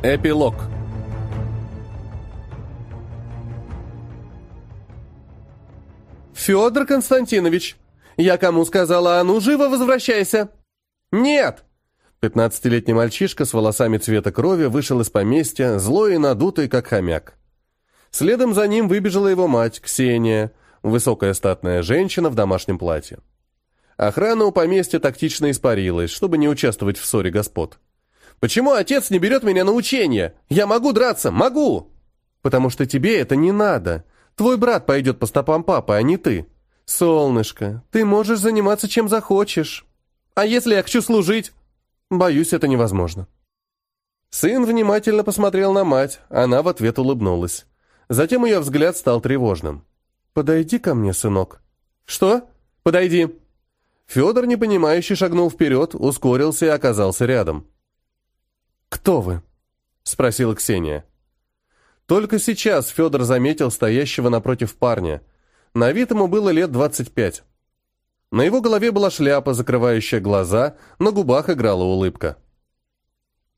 Эпилог. «Федор Константинович, я кому сказала, а ну живо возвращайся!» «Нет!» Пятнадцатилетний мальчишка с волосами цвета крови вышел из поместья, злой и надутый, как хомяк. Следом за ним выбежала его мать, Ксения, высокая статная женщина в домашнем платье. Охрана у поместья тактично испарилась, чтобы не участвовать в ссоре господ. «Почему отец не берет меня на учение? Я могу драться, могу!» «Потому что тебе это не надо. Твой брат пойдет по стопам папы, а не ты. Солнышко, ты можешь заниматься чем захочешь. А если я хочу служить?» «Боюсь, это невозможно». Сын внимательно посмотрел на мать, она в ответ улыбнулась. Затем ее взгляд стал тревожным. «Подойди ко мне, сынок». «Что? Подойди». Федор, непонимающе, шагнул вперед, ускорился и оказался рядом. «Кто вы?» — спросила Ксения. Только сейчас Федор заметил стоящего напротив парня. На вид ему было лет двадцать пять. На его голове была шляпа, закрывающая глаза, на губах играла улыбка.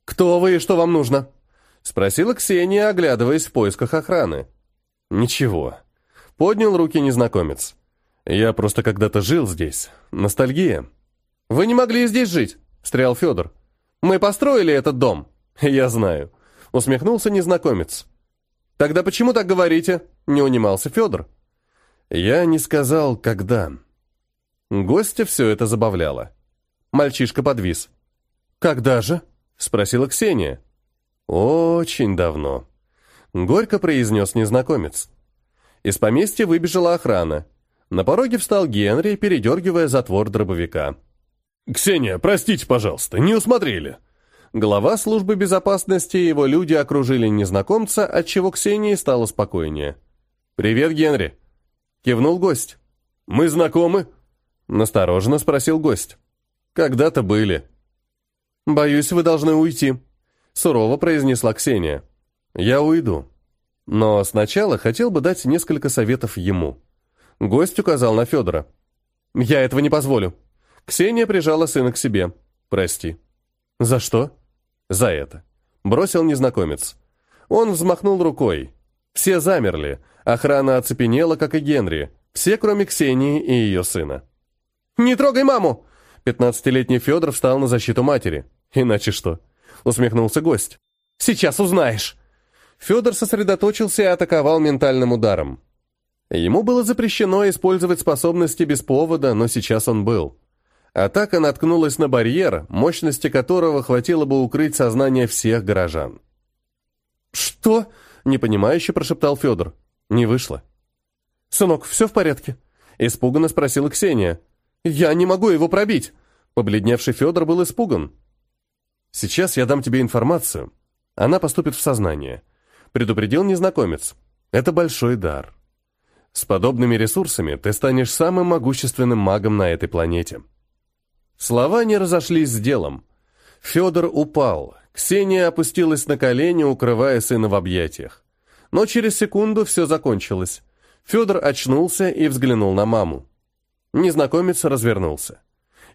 «Кто вы и что вам нужно?» — спросила Ксения, оглядываясь в поисках охраны. «Ничего». Поднял руки незнакомец. «Я просто когда-то жил здесь. Ностальгия». «Вы не могли здесь жить», — встрял Федор. «Мы построили этот дом». «Я знаю», — усмехнулся незнакомец. «Тогда почему так говорите?» — не унимался Федор. «Я не сказал, когда». Гостя все это забавляло. Мальчишка подвис. «Когда же?» — спросила Ксения. «Очень давно», — горько произнес незнакомец. Из поместья выбежала охрана. На пороге встал Генри, передергивая затвор дробовика. «Ксения, простите, пожалуйста, не усмотрели». Глава службы безопасности и его люди окружили незнакомца, отчего Ксении стало спокойнее. «Привет, Генри!» — кивнул гость. «Мы знакомы?» — настороженно спросил гость. «Когда-то были». «Боюсь, вы должны уйти», сурово произнесла Ксения. «Я уйду. Но сначала хотел бы дать несколько советов ему». Гость указал на Федора. «Я этого не позволю». Ксения прижала сына к себе. «Прости». «За что?» «За это». Бросил незнакомец. Он взмахнул рукой. Все замерли. Охрана оцепенела, как и Генри. Все, кроме Ксении и ее сына. «Не трогай маму!» Пятнадцатилетний Федор встал на защиту матери. Иначе что? усмехнулся гость. «Сейчас узнаешь!» Федор сосредоточился и атаковал ментальным ударом. Ему было запрещено использовать способности без повода, но сейчас он был. Атака наткнулась на барьер, мощности которого хватило бы укрыть сознание всех горожан. «Что?» — непонимающе прошептал Федор. Не вышло. «Сынок, все в порядке?» — испуганно спросила Ксения. «Я не могу его пробить!» Побледневший Федор был испуган. Сейчас я дам тебе информацию. Она поступит в сознание. Предупредил незнакомец. Это большой дар. С подобными ресурсами ты станешь самым могущественным магом на этой планете. Слова не разошлись с делом. Федор упал. Ксения опустилась на колени, укрывая сына в объятиях. Но через секунду все закончилось. Федор очнулся и взглянул на маму. Незнакомец развернулся.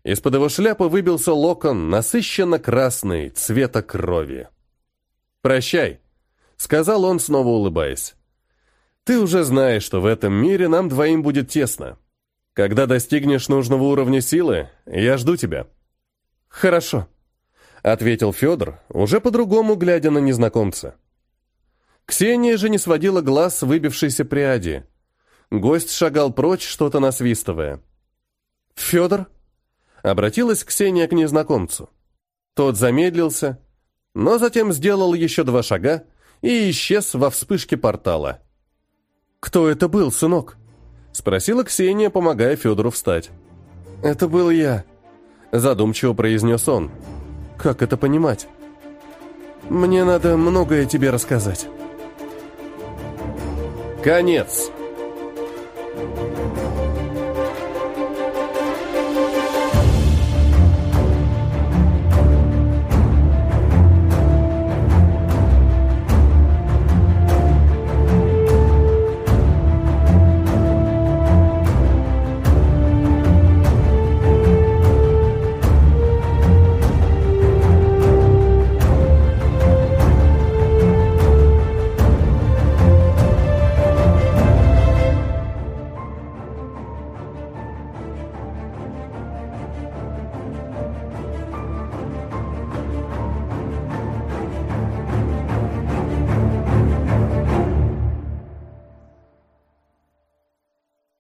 Из-под его шляпы выбился локон, насыщенно красный, цвета крови. «Прощай», — сказал он, снова улыбаясь. «Ты уже знаешь, что в этом мире нам двоим будет тесно. Когда достигнешь нужного уровня силы, я жду тебя». «Хорошо», — ответил Федор, уже по-другому глядя на незнакомца. Ксения же не сводила глаз с выбившейся пряди. Гость шагал прочь, что-то насвистывая. «Федор?» Обратилась Ксения к незнакомцу. Тот замедлился, но затем сделал еще два шага и исчез во вспышке портала. «Кто это был, сынок?» Спросила Ксения, помогая Федору встать. «Это был я», задумчиво произнес он. «Как это понимать?» «Мне надо многое тебе рассказать». Конец.